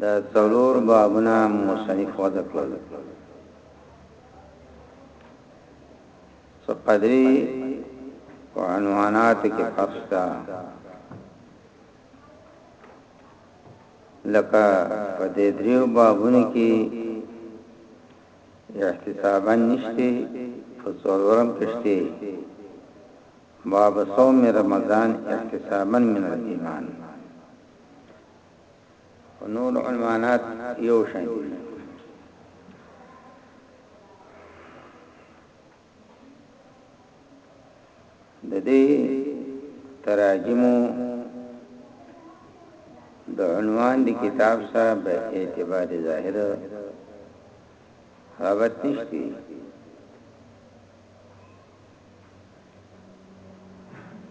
دا څلور بابونه مصنف وضع کړل څو قدری په عنوانات کې فرق ده لکه په دې دریو بابونو کې احتسابا نشته په څلورم کې شته باب صوم رمضان احتسابا من الايمان خو نور عنوانات یو شان دي د دې تراجمو د عنوان د کتاب سره به اعتبار ظاهر رابط نشته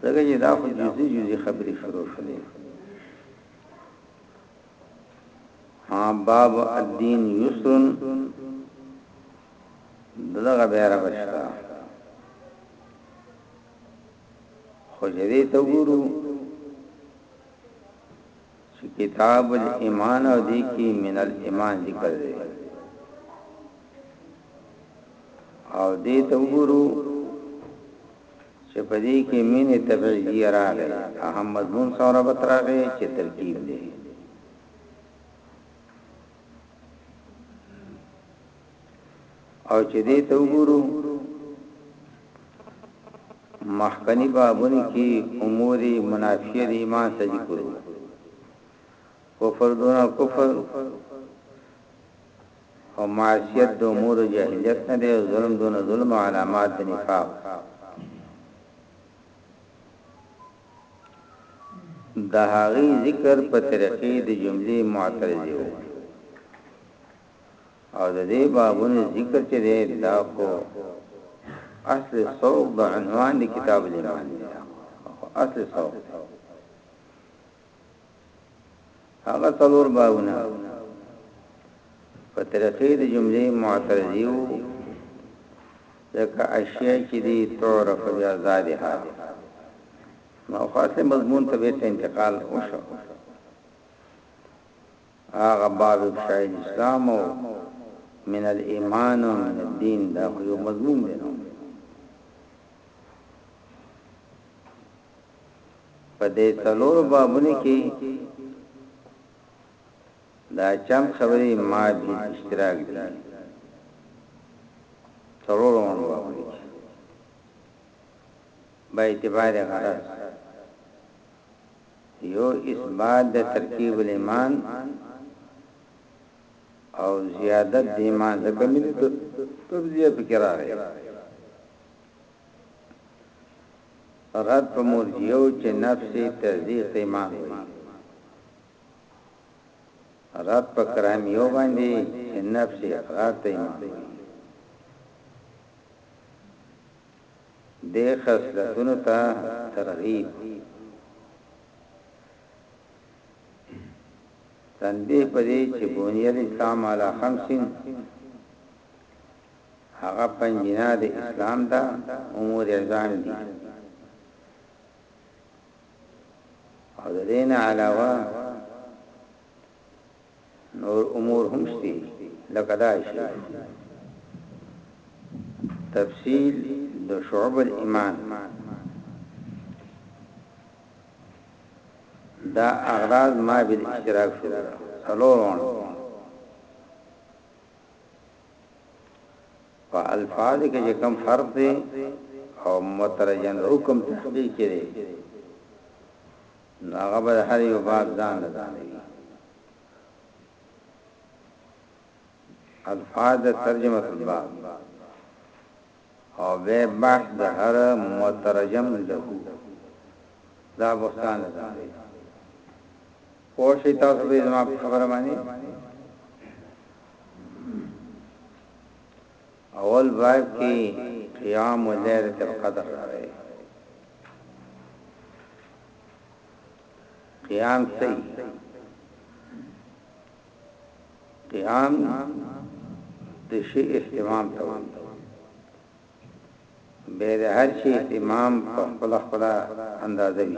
دغه یې دا خو جزئی جزئی خبرې شروع شولې ها باب الدین یسرن دغه بیره بشتا خو جدی ته ګورو چی کتاب الایمان او دی کی من الایمان ذکر دی او دی ته وګورو چې په دې کې مين تبعیه راغی اهم مضمون سره بتراغه چې ترکیب دی او چې دې ته وګورو مخکنی بابونه کې امور منافیه د ایمان څخه ذکر کفر دون کفر او معصیت د امور جاهلیت نه دی ظلم دون ظلم علامات د نفاق د هغه ذکر په طریقې د جملې معترضه وو او د دې بابونو ذکر چې دی دا خو اصل سوق د عنوان د کتاب الایمان دی اصل سوق هغه څلور بابونه په طریقې د جملې معترضیو ځکه اشیاء چې دي تعرف بیا ذالها نو خاصه مضمون ته به انتقال وشو هغه باب يې فشاء الاسلام او من الايمان او من الدين دا خو يو مضمون دی نو په دې څلور بابونو کې دا چم خبرې ما دې اشتراک دي څلور بابونه به اعتبار غرض يو اثبات د ترکيب الايمان او زيادت د ايمان ځکه ملي تبذيه پکې راغی رد په مرجيو چې نفس تصديق ايمان وي رد په کراميو باندې چې نفس اقرار ته ايمان وي دې خصلتونو ته ترغیب. تنبیه په دې چې بنی الاسلام علی خمس هغه پنج بنا د اسلام ده امور عظام دي او د دین علاوه نور امور هم شته لکه دا شی تفصیل د شعب الايمان دا اغراض ما بل اشتراک شو سلورون په الفاظ کې چې کم فرق دی او مترجم حکم تحقیق کړي نو هغه به هر یو باب ځان له ځانه وي الفاظ ترجمه الباب او به بحث د هر مترجم له دا بوستان له ځانه وي پوښی تاسو به زما خبره مانی اول باب کی قیام لیلة القدر راغی قیام څه دی قیام د شی اهتمام ته وایي به د هر شی اهتمام په خپل خپل اندازه وي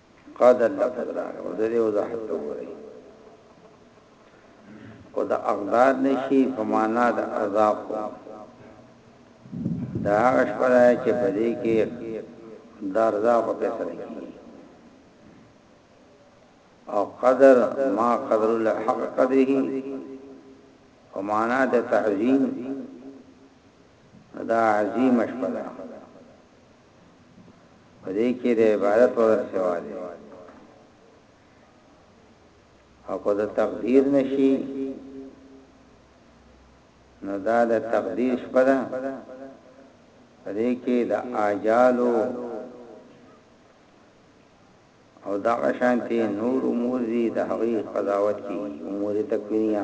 قدر لا قدر او د دې وضاحت وګورئ او د اقدار نشي په معنا د عذاب دا هغه شپه چې په دې کې دارزا په پیسې کېږي او قدر ما قدر الله حق قدره او معنا د تعظیم دا عظیم شپه ده په دې کې د عبادت ورځ سوا دی او که د تقدیر نشي نو دا د تقدیر شپه ده په دې کې د آجالو او دا شانتي نور امور دي د هغې قضاوت کی امور تکوینیه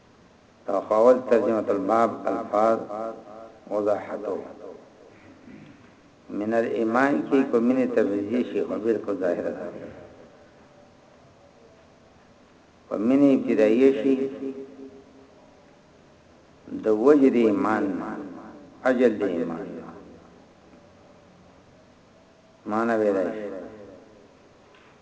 تفاوت ترجمة الباب الفاظ وضاحته من الایمان کی کو من تبریزی شی خو بالکل ظاهره ده په من ابتدایه شی د وجه د ایمان اجل د ایمان معنا ویلای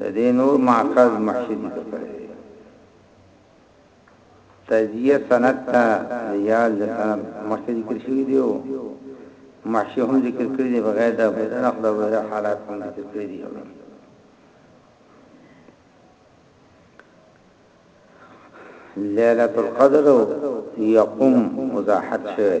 د دې نور ماخذ محشي ذکر کړی دی تجزیه سند ته ریال د سند مخکې ذکر شوی دی او محشي هم ذکر کړی دی بغیر د بدن خدا غیر حالات هم ذکر کړی دی ليله القدر يقوم مزاحت شوه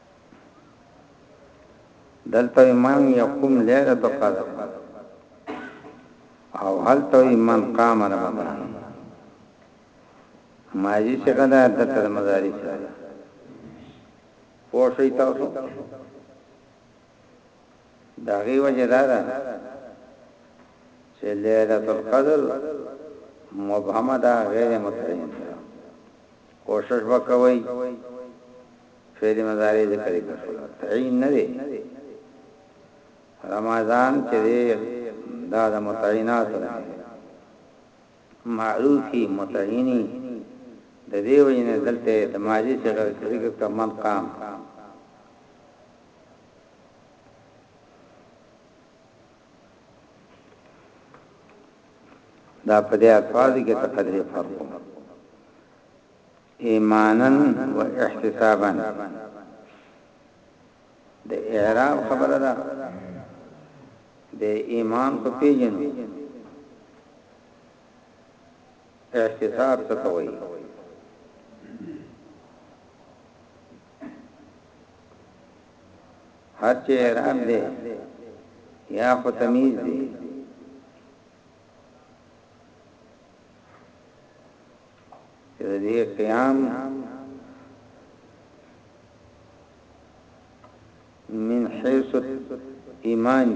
دلته من يقوم ليله القدر او هلته من قام رمضان ماضي څخه دا دلته مضارع څخه پوه شئ تاسو دا غي وجه دا ده چې ليله القدر مبهمه ده غیر متعین کوشش وکوي فعل مضارع ذکر ذکر شو تعین نه دی رمضان چې دی دا د متعینات نه معروفی متعینی د دې وینه دلته د ماضی څخه ذکر کمن قام دا په دې الفاظ کې تقدیر فرق ایمانا و احتسابا د اعراب خبره ده د ایمان خو پیژنو احتساب څه کوي هر چې اعراب دی یا خو تمیز دی چې د دې قیام من حيث ایمان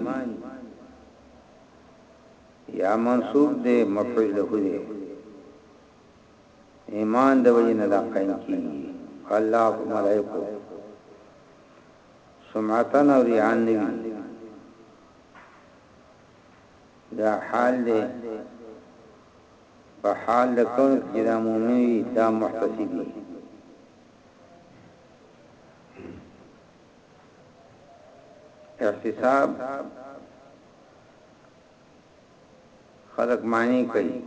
یا منصوب دی مفعول له دی ایمان د وجه نه دا قائم کیږي الله او ملائکه سمعتن او ریان نبی دا حال دی په حال د کون کې چې دا مؤمن وي دا محتسب وي. احتساب خلق معنی کوي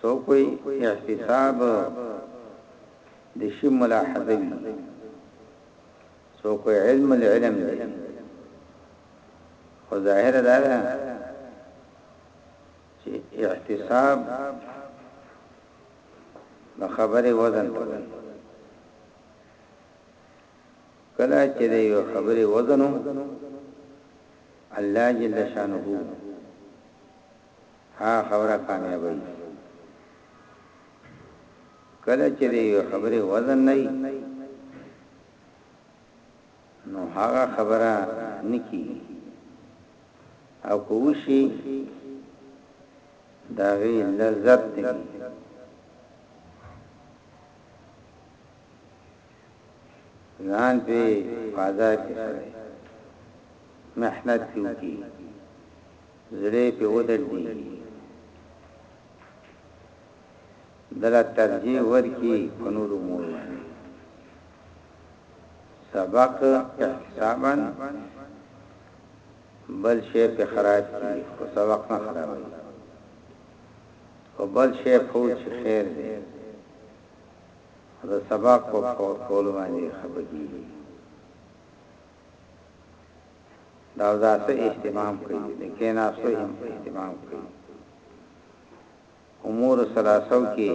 سو کوئی احتساب د شی ملاحظه وي څو خو علم العلم دی خو ظاهر دا ده چې احتساب د خبرې وزن ته وایي کله چې د یو خبرې وزن الله جل شانه ها خبره کامیابی کله چې د یوې خبرې وزن نه وي نو هغه خبره نه کېږي او که وشي د هغې لذت نه وي ځان پې فاضا کې سړی محنت پې وکړي زړه پې ودردېږي دله ترجیح ورکړي په نورو امور باندې سبق که حسابا بل شی په خراج کی خو سبق نه خرابوي او بل شی فوج چې خیر دی دا سبق په فوت کول باندې خپګي دا ځاسه اهتمام کوي لیکن تاسو هم اهتمام کوي امور ثلاثو کې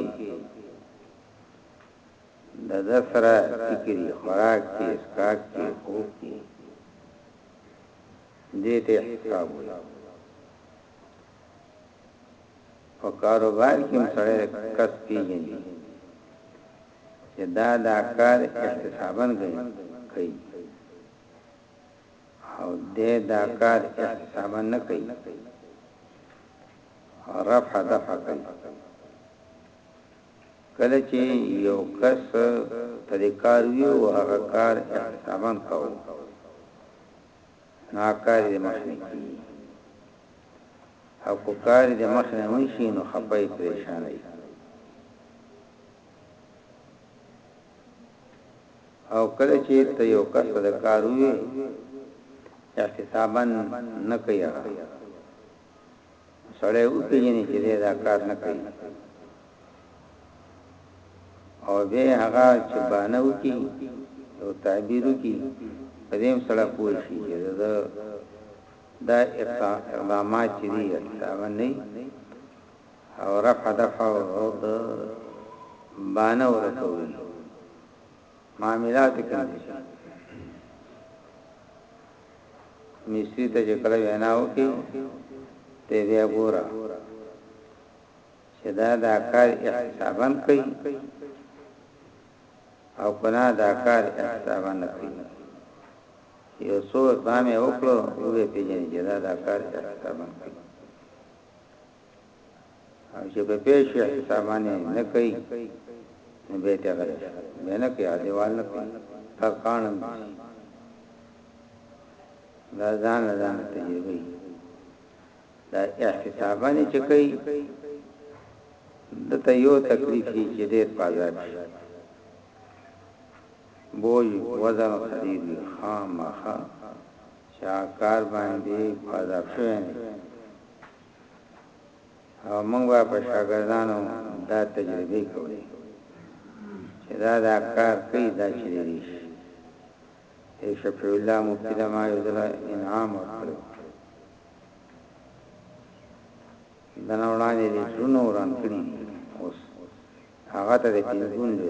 د ده سره فکري خوراک کې اسکاک کې خوب کې دې ته حساب وي په کاروبار کې هم سره کس پیژني چې دا دا کار احتسابا کوي او دی دا کار احتساباً نه کوي، رفع دفع کوي. کله چې یو کس په دې کار وي او هغه کار احتساباً کاوه، نو هغه کار یې د مخ نه کېږي او که کار یې د مخ نه ونه شي، نو خپه وي، پرېشانه وي. او کله چي ته يو کس ته د کار ووي احتسابا نه کوي هغه نو سړی وپيژني چي دی دا کار نه کوي او به هغه چي بانه وکي او تعبير وکي په دې هم سړی پوه شي چې دا دا اقدامات چې دي احتسابا نه او رفع دفع او د بانه ورکوي معاملات کوي مستری ته چې کله وینا وکي ته بیا ګوره چې دا دا کار احتسابا کوي او کنا دا کار احتسابا نه کوي یو څو بامه وکړو وې پیژنې چې دا دا کار احتسابا کوي او چې په پیش وی حسابانې نه کوي نو به ته غلې به نه کوي دیوال نه کوي هر قانون دا ځان ځان تجربه دا احتسابانې چې کوي د ته یو تکلیف هي چې ډېر پازاد شي بوج وزن خرید خامخا شاکار باندې پازاب شوی نه او موږ به په شاګردانو دا تجربې کولې چې دا دا کار کوي دا چې لري شي د شفیع الله مفتی له ما یو ځل انعام ورکړو دا نه وړاندې دي څونو وران کړی اوس هغه ته د پینځون دی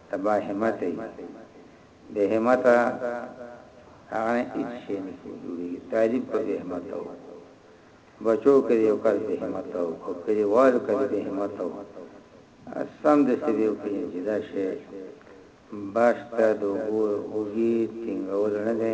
ته با همته یی بی همته هغه نه هیڅ شی نه جوړیږي طالب په بی همته و بچو کې یو کار بی همته و کو کړي وال کړي بی همته و سم د سبي او کې جدا شي باشته دوه هوګي تنګول نه ده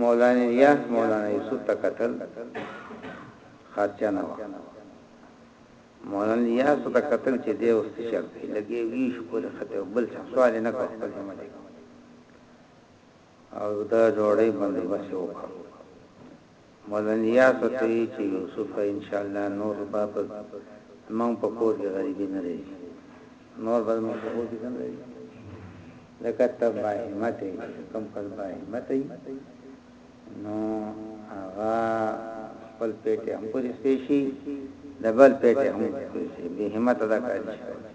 مولاني رياض مولانا يوسف ته کتل خرچه نه وه مولان رياض ته کتل چې دې اوس څه شرط دی لګي ویش پورې خته بل څه سوال نه کوي خپل ځمه او دا جوړې باندې بس وکړه مولنياتو ته يي چي يوسفه انشاالله نور به په زموږ په کور کي غريبي نه راځي نور به زموږ په کور کي څه نه راځي ځکه ته با همته يي چي کوم کس با همته يي نو هغه خپل پيټه هم پوري سپيشي دبل پيټه هم پوري سپيشي بي همته دا کار نشي کولای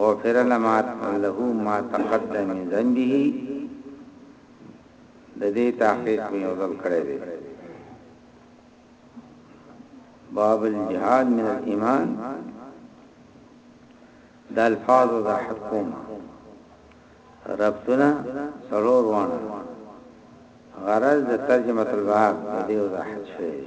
غفر لما له ما تقدم من ذنبه د دې تحقیق مې وزل کړی دی باب الجهاد من الايمان د الفاظ د حکم ربنا سرور وانا غرض د ترجمه الباب د دې وضاحت شوی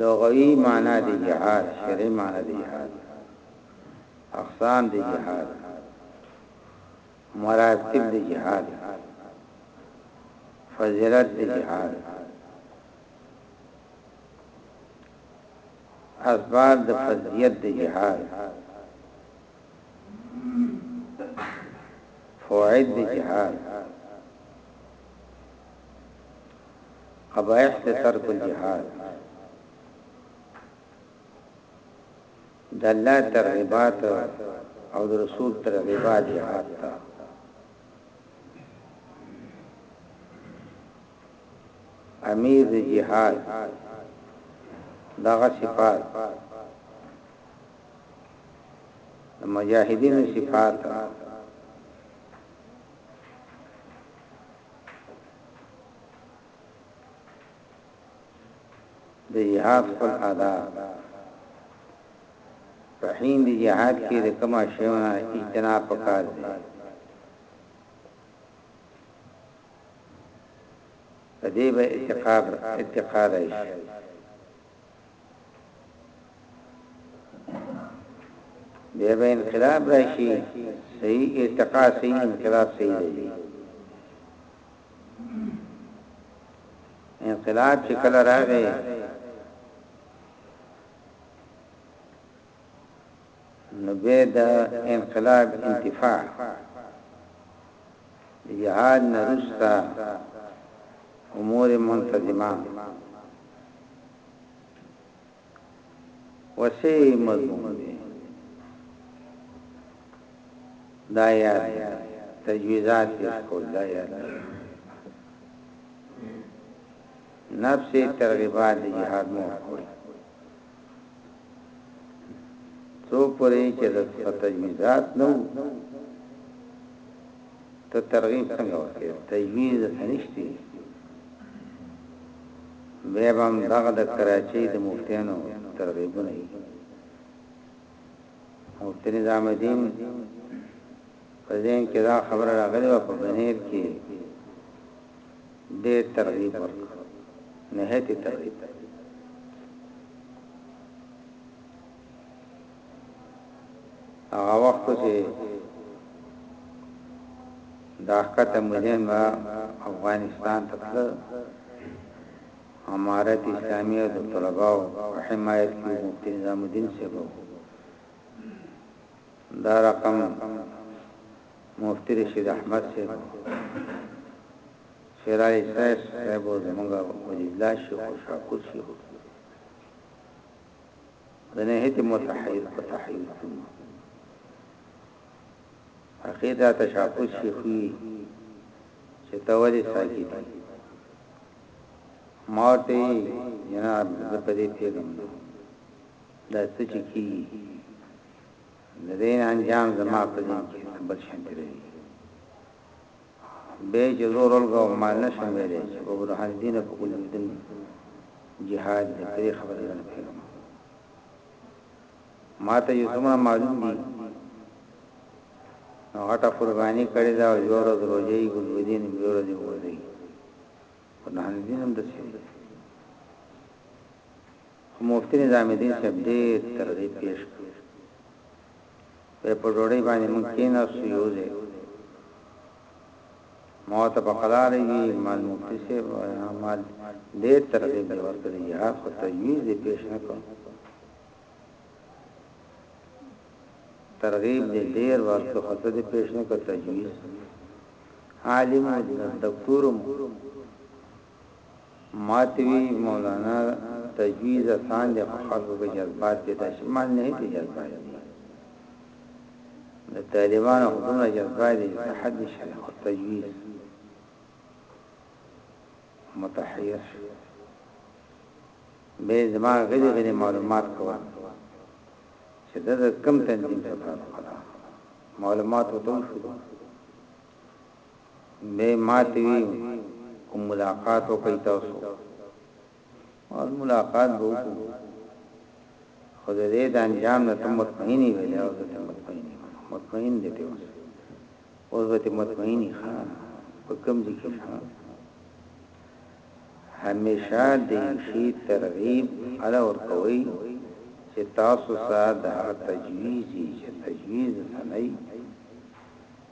لغوي معنی د جهاد شرعي معنی د جهاد اقسام د جهاد مراتب د جهاد فضیلت د جهاد اسباب د فضیلت د جهاد فوائد د جهاد قبائح ته ترک الجهاد د الله ترغیبات او د رسول ترغیبات جهاد ته امیر د جهاد دغه صفات د مجاهدینو صفات د جهاد خپل آداب په حين د جهاد کې د کما شیونه اجتناب پکار دي په دې به اتقاب اتقاد شي بیا به انقلاب راشي صحیح ارتقا صحیح انقلاب صحیح دی انقلاب چې کله راغی نو بیا د انقلاب انتفاع د جهاد نه وروسته امور منتظمه وسه مضمون دی دا یا تجویزات پیش کول دا یا نفس ترغیبات جهاد مو کول څو پورې چې د تجویزات نه وو ته ترغیب څنګه ورکړي تجویز د سنشتي به هم دغه د کراچۍ د مفتیانو ترغیبونه یې مفتی نظام الدین په ذهن کې دا خبره راغلې وه په بهیر کې ډېر ترغیب ورکړ نهایت ترغیب هغه وخت چې دا ښکته مهم و افغانستان ته تل امارت اسلامي او طلباو حمایت کوي مفتی نظام الدین صاحب دا رقم مفتی رشید احمد صاحب شیرای سیس صاحب زمونږه ولی الله شیخ او شاکر شیخ دنه هیت متحیر په تحیر کوم عقیده ته شاکر شیخ وی چې تولی ساکی دی ماته جناب د پدې پیغام دا څه چې کیږي ددین انجام زما په دین کې بل شانتی دی به چې زور ولګو ما نه شم ویلې چې په برهان دین په کول دین جهاد دې پرې خبره نه کوم ما ته یو څومره معلوم دي نو غټه قرباني کړې دا یو ورځ روزي ګل ودین یو ورځ وځي برهان دین هم د څه خو مفتي نظام الدين صاحب ډېر ترغيب پېښ کړ، وې په ډوډۍ باندې موږ کېناستو يو ځای مو ته په قلاره وي مال مفتي صاحب مال ډېر ترغيب دې ورکړ دې جهاد خو تجويز دې پېښ نه کړ ترغيب دې ډېر ورکړ خو ته دې پېښ نه کړ تجويز عالم دکتورم ماته وی مولانا تجویز اسان دی خو خلکو کې جذبات پیدا شي مال نه ته جذبات دي د طالبانو خو دومره جذبات دي چې حد نشي خو تجویز متحیر به زما غلي غلي معلومات کوه چې دا کم تنظیم څخه معلومات وته شو به مات وي او ملاقات وکړي تاسو او ملاقات به وکړو خو د دې د انجام نه تم مطمئن وي او د تم مطمئن مطمئن دي ته اوس اوس به تم مطمئن ښه په کوم ځای کې ښه همیشه د شي ترغیب علا ور کوي چې تاسو سره د تجویزي چې تجویز سنئ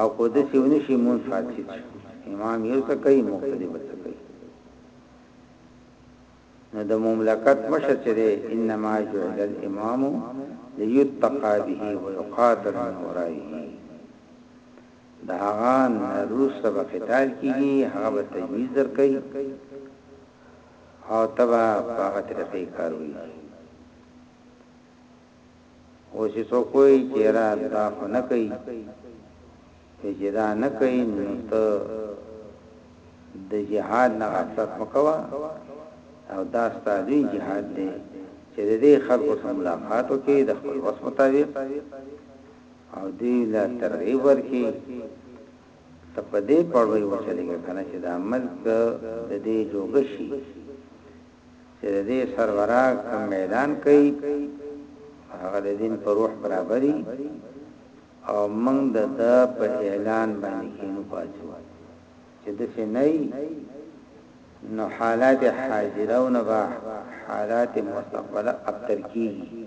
او کو دسی ونشی مونږ فاسد شو امام یو څه کوي مقتدی بل څه کوي نو د مملکت مشر چې دی انما جعل الامام ليتقى به ويقاتل من ورائه دا هغه روس ته قتال کیږي هغه به تجویز درکې او تبا هغه طرفې کاروي اوس څوک وایي چې یاره دا خو نه کوي وی چې دا نه کوي نو ته د جهاد نه غفلت مکوه او دا ستاسو جهاد دی چې د دې خلکو سره ملاقات وکړي د خپل وس مطابق او دې لا ترغیب ورکړي ته په دې پړوي وچلېږي کنه چې دا ملک د دې جوګشي چې د دې سربرا کوم اعلان کوي هغه د دین پر روح برابري او موږ د ده په اعلان باندې کینو پاتو چې د څه نه نو حالات حاضرونه با حالات مستقبله ابتر کیږي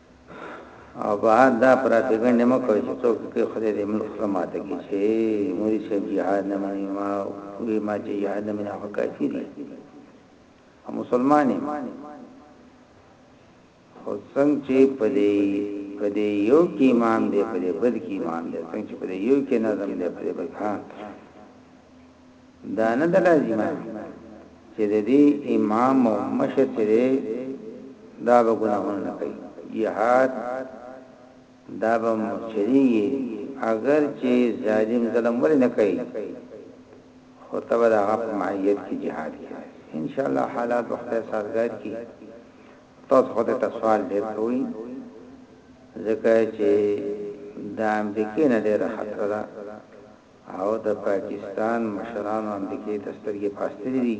او بهر دا پراپګنډه مه کوئ چې څوک کې خدای دې ملک خپل ماته کې شي موري شي جهاد نه مني ما وی ما چې جهاد نه مني حق کافر او مسلمان خو څنګه چې په دې په دې یو کې ایمان دې په دې بل کې ایمان دې څنګه چې په دې یو کې نظم دې په دې بل ها دا نه ده لازمه چې د دې امام او مشر چې دی دا به ګناهونه نه کوي جهاد دا به مچريږي اگر چې ظالم ظلم ولې نه کوي خو تبه د هغه په معیت کې جهاد کوي ان شاء الله حالات وخت سازګار کی تاسو خو ته سوال ډیر کوي ځکه چې د امریکې نه ډیره خطر ده او د پاکستان مشرانو امریکې ته سترګې پاستلې دي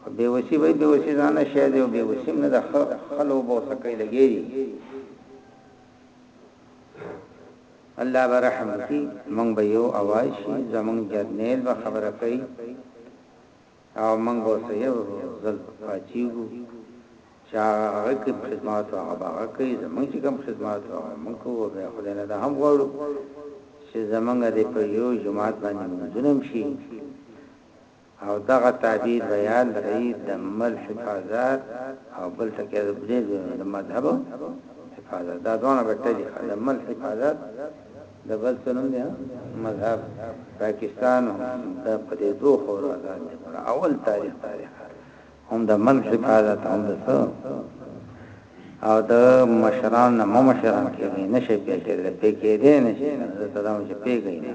خو بې وسي به بې وسي ځانه شی دی او بې وسي هم نه ده ښه لوبه او سکۍ لګې دي الله به رحم وکړي موږ به یو اواز شي زموږ جرنیل به خبره کوي او موږ به ورته یو ځل پاڅیږو چې هغه کوم خدمات وو هغه به هغه کوي، زموږ چې کوم خدمات وو هغه به موږ کوو او بیا خدای نه دا هم غواړو چې زموږ دې په یو جومات باندې لمونځونه هم شي او دغه تعبیر به یاد لرئ د مل حفاظت او بل ټکی د بلې د مذهب حفاظت دا دواړه به ټلي د مل حفاظت د بل څه نوم دی مذهب پاکستان هم د پدې دوه خورو آزاد دی پر اول تاریخ تاریخ هم د ملک حفاظت هم د څه او د مشران نه مشران کې نشي پیکې دې پیکې دې نشي زه ته دا چې پیګې نه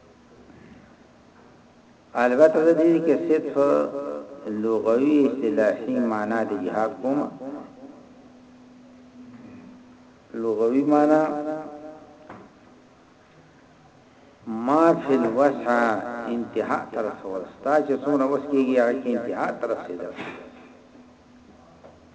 البته د دې کې صرف لغوي اصطلاحي معنا د جهاد کوم لغوي معنا ما فی الوسع انتها تر رسول ستا چې څومره وس کېږي هغه کې انتها تر رسیدل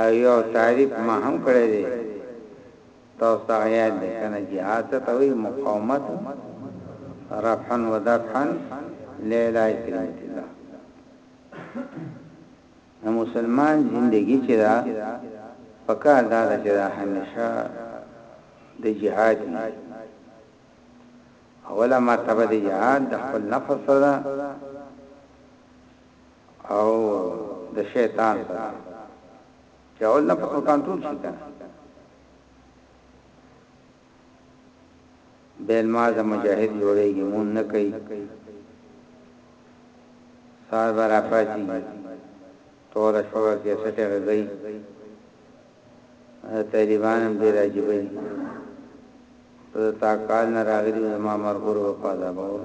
او یو تعریف ما هم کړی دی تاسو ته یاد دی کنه جهاد څه ته وایي مقاومت رفعا و دفعا لیلا کلمت الله نو مسلمان زندگی چې دا پکار دا چې دا همیشه د جهاد نه اوله مرتبه د جهاد د خپل نفس سره او د شیطان په دی چې اول نه په کنټرول شي کنه بیل ما د مجاهد جوړیږي مون نه کوي سار بر افاسی تور شوه کې سټه غږی طالبان هم ډیر عجیب دي ته تا کال نه راغلی زما مرګور وفاده باور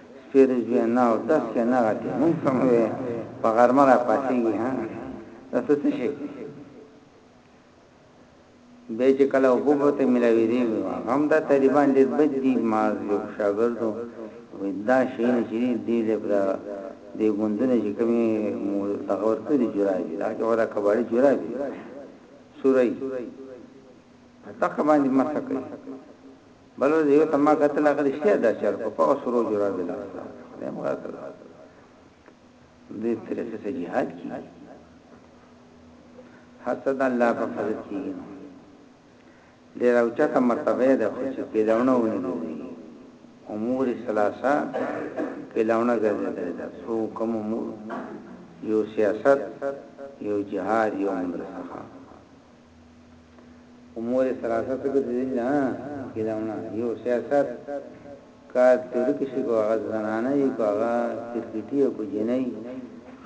سپی د ژوند نه او تس کې نه غټي مونږ سم وي په غرمه را پاسيږي ها دا څه څه شي به چې کله وبو ته ملاوي دي هم دا طالبان دې بد دي ما جو شاګردو ودا شي نه چې دې له برا دې ګوندونه چې کومي مو تغور کړی جورابي دا چې ودا کباړي جورابي سوري تاکه باندې مسکه بله ورځ یو ته ما کتل هغه رښتیا دا چل په هغه سرو جرا د لاس ته خدای مو راکړ دې طریقې سره jihad کی حسد الله په فضل کیږي ډیر او چاته مرتبه ده خو چې پیداونه ونه دي امور ثلاثه پیداونه ګرځي ده سو کوم امور یو سیاست یو جهاد یو مدرسه امور ثلاثه څه ګرځي نه کېدونه یو سیاست کار تورک شي کو هغه زنانه یو هغه کرکټي او کو جنۍ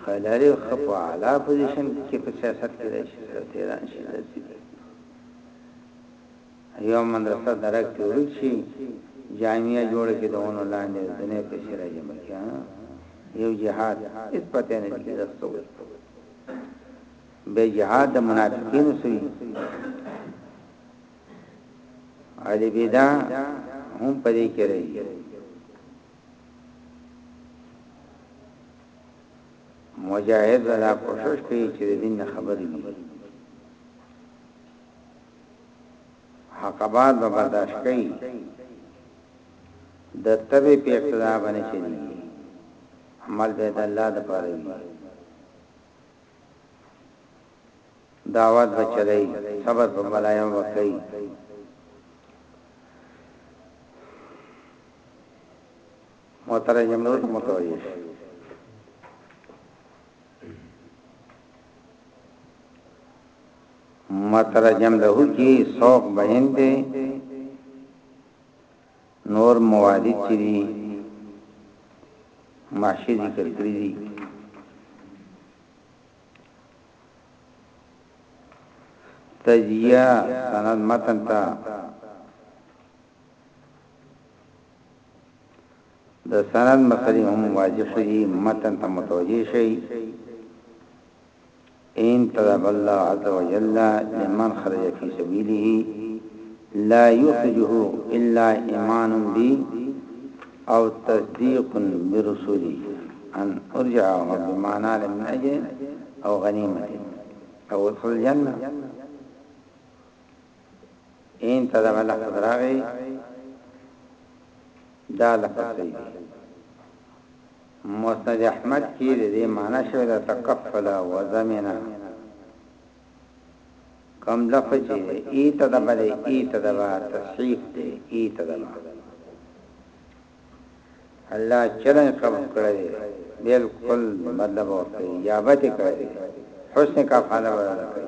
خلاري خپ اعلی پوزیشن کې په سیاست کې راشي تهران شي داسي یو مدرسه درک تورک شي جامعه جوړ کې دونه لاندې دنه په شر جمع کې یو جهاد اس پته نه کې دستو به جهاد د منافقینو سوی علی بدا هم پدې کې راځي مجاهد ولا کوشش کوي چې دین خبرې نه حقبات به برداشت کوي د تبه په اقتدا باندې چي عمل به د الله د پاره وي دعوت به چلئ صبر په بلایم به کئ مترجم نور متوجه شي مترجم له کی سوق بهند نور موالد چې دي ماشي ذکر کړی دي تجیه سند متن تا د سند مسلې هم واضح شي متن ته متوجي شي ان طلب الله عز وجل لمن خرج في سبيله لا يخرجه الا ایمان بی او تصدیق برسولی ان ارجع وما نال من اجل او غنيمه او ادخل الجنه این تدب لحظ راغی دا لفظ دی مسند احمد کی د دی معنی شوی ده تکفل و ضمن کوم لفظ چی ده ای تدبا ده ای تدبا تصحیف ده ای تدبا الله چرن قبول کړی بالکل مطلب ورته یابت کړی حسن کا فاله ورکړي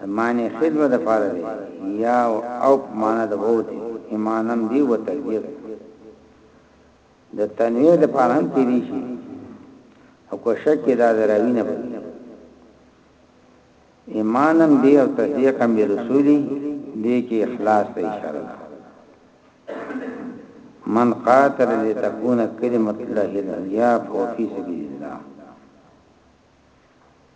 د معنی خدمت لپاره دی یا او په معنی د وو دی ایمانم دی و تدبیر د تنویر د پاره هم کېږي شي او کو شک دا دراوی نه بوي ایمانم دی او تصدیق هم دی رسولي دی کې اخلاص ته اشاره ده من قاتل لتكون كلمه الله العليا فهو في سبيل الله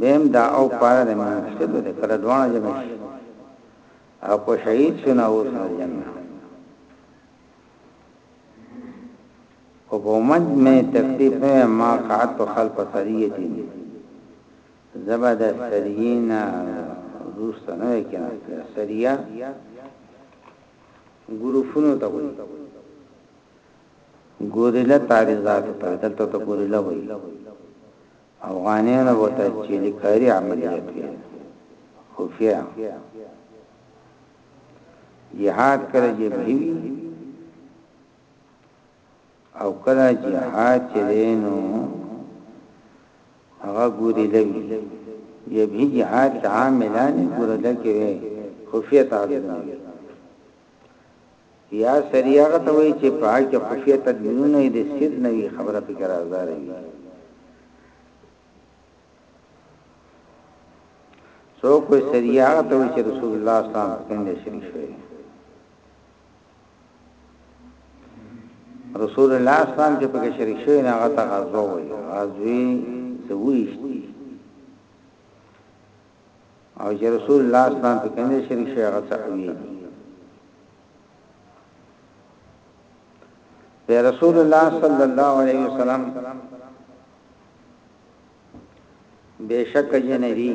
بیم دا او پاره د منشد د کله دوانه جمع شي او کو شهید شنه او سره جمع او په مج مې تکلیف ما قعدت خلف سریتی زبا د سرینا روس نه کنه سریا ګروفونو ته وایي ګوریلا تعریضات ته دلته ته ګوریلا وایي افغانانو به ته چيلي کاري عمليه کې خفيه جهاد کله جبهي وي او کله جهاد چلينو هغه ګوري لوي جبهي جهاد عاملان ګوري لکه خفيه تعلق یا سری هغه ته وایي چې په حق کې خفیه تدبیرونه یې د سر نه وي خبره پکې رازداره وي سو کوئی سری هغه ته وایي چې رسول الله صلی الله علیه وسلم شریک شوی رسول الله صلی الله علیه وسلم چې پکې شریک شوی نه هغه ته غزو وایي غزوی سویشتي او چې رسول الله اسلام په کوم ځای شریک شي هغه صحابي دي په رسول الله صلی الله علیه وسلم بشک جنبی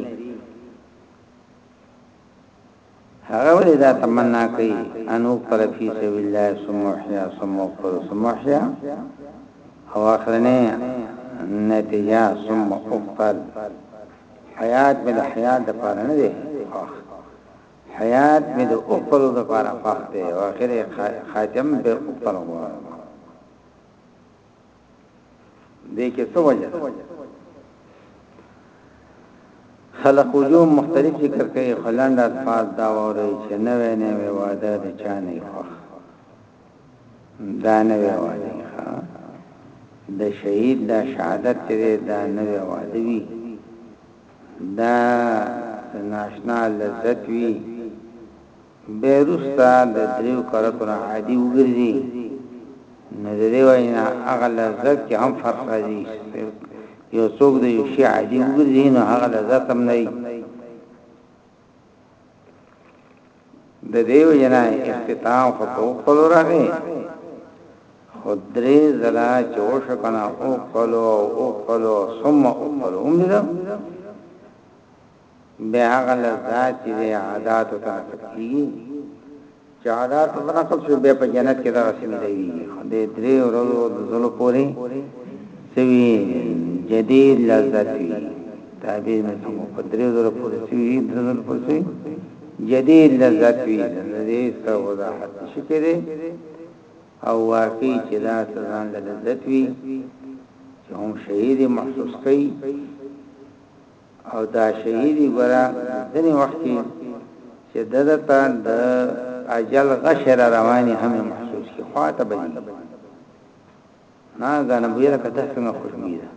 هغه ولې دا تمنا کوي ان وقر فی سبیل الله ثم احیا ثم وقر ثم احیا او اخرنه نتیجه ثم اقتل حیات مې د حیات د پاره نه دی خوښ حیات مې د اوپلو د پاره خوښ دی او اخر خاتم به اوپلو غواړم دې کې څه وجه خلق وجوه مختلف ذکر کوي خلند الفاظ دا وره چې نه وې نه وې واده د چا نه خوخ دا نه وې واده د شهید دا شهادت چې دا نه وې واده وی دا ناشنا لذت وی بیا وروسته د دریو کرتو نه عادي وګرځي نو د دې وجه نه هغه لذت کې هم فرق راځي یو څوک د یو شي عادي وګرځي نو هغه لذت هم نه د دیو جنا اختتام خو په خلو راغی خدري زلا چوش کنا او خلو او خلو ثم او خلو هم دې بیا هغه لذا چې د عاداتو ته نقل کیږي چې عادات په نقل شو بیا په جنت کې دا سمدوي د درې ورځو د زلو پوري سوي جدید لذت وي تعبیر مې سمو په درې ورځو پوري سوي د زلو پوري سوي جدید لذت وي د دې څه وضاحت شي کېږي او واقعي چې دا ځان لذت وي چې هم شهید محسوس کړي او دا شهيدي ګوره ځني وخت کي چي دده ته د اجل غشي را رواني هم يې محسوس کي خوا ته به ځي نا ګانه بويه لکه دا څنګه خوشبوي ده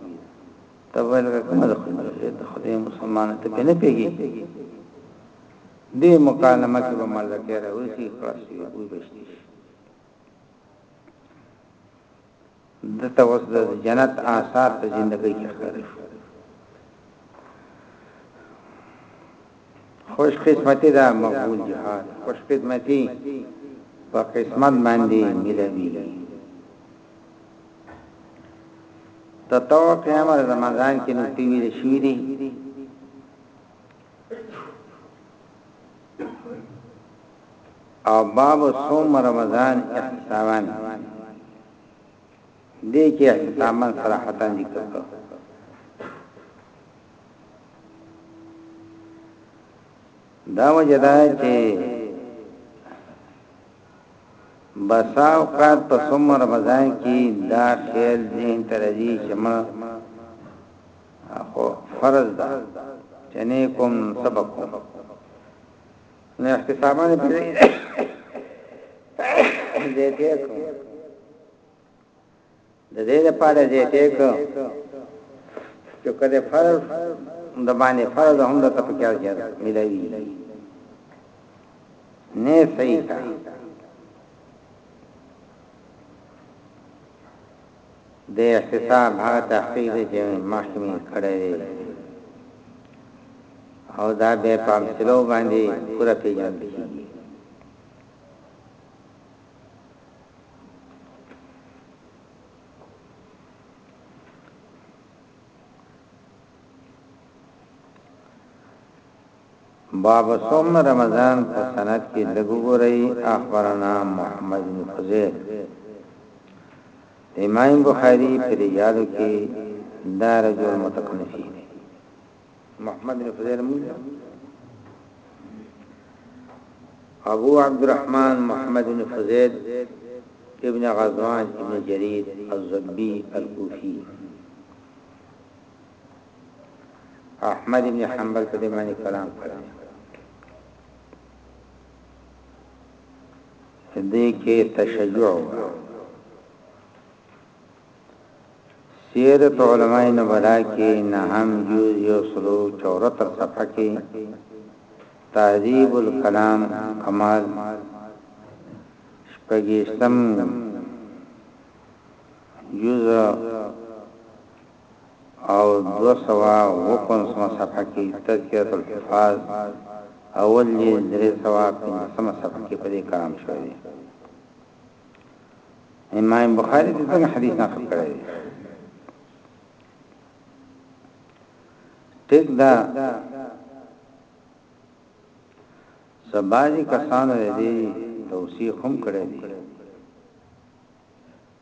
ته به لکه کومه ده خوشبوي ده خدای مسلمانه ته په نه پېږي دې مکالمه کې به ملکه راوسی خلاصي وي بشتي دته اوس د جنت آثار په زندګۍ کې ښکار شو خوش قسمتي دا مقبول جهاد خوش قسمتي په قسمت باندې ملوي تطوع قیام رمضان کې نو ټي وي شوې دي او باب صوم رمضان احتسابا دې کې احتسابا صراحتان ذکر کړو دا وجه دا چې بسا اوقات په سم رمضان کې دا خیال ذهن ترځي چې ما خو فرض ده چې نه کوم سبق کوم نه احتسابان په دې دې ته کوم د دې لپاره دې ته کوم چې کله فرض د باندې فرض هم د تفکر کې ملایي نه صحیح د احتساب هغه تحقیق دی چې مخکې مې کړی دی او دا به په امثلو باندې پوره پیژندل کیږي باب صوم رمضان په سند کې لږ وګورئ اخبرنا محمد بن فضیل امام بخاری په ریاضو کې دا رجل متکنفی دی محمد بن فضیل مولا ابو عبد الرحمن محمد بن فضیل ابن غزوان ابن جرير الزبي الكوفي احمد ابن حنبل په دې باندې کلام کړی دې کې تشجع سیرت علماء نبلا کې نهم جوز یو سلو چورتر صفحه کې تعذیب الکلام کمال شپږیشتم جزء او دوه سوه اووه پنځوسمه صفحه کې تذکرة الحفاظ اول جلد درې سوه پنځلسمه صفحه کې پدې کلام شوی دی امام بخاری دې څنګه حدیث نقل کړی دی ټیک دا سبازي کسانو دې توصیه هم کړې دي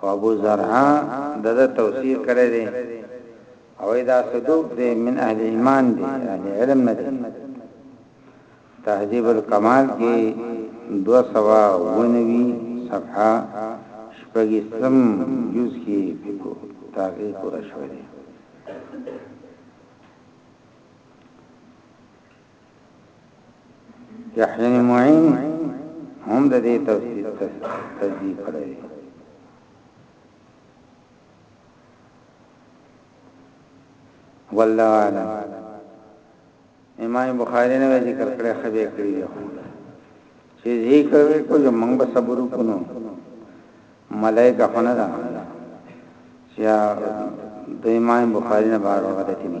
خو ابو زرعه دده توثیق کړی دی او وایي دا صدوق دی من اهل ایمان دی اهل علم نه دی تهذیب الکمال کې دو سوا ونوی صفحه شپږیستم جز کې فکو تاغی پورا شوی دی یحیی بن معین هم د دې تفسیر تصدیق کړی والله اعلم امام بخاری نه ذکر کړی خبرې کړی دی چې ذکر وکړو چې موږ به صبر وکړو ملائکه خونه ده چې د امام بخاری نه بار وغته نه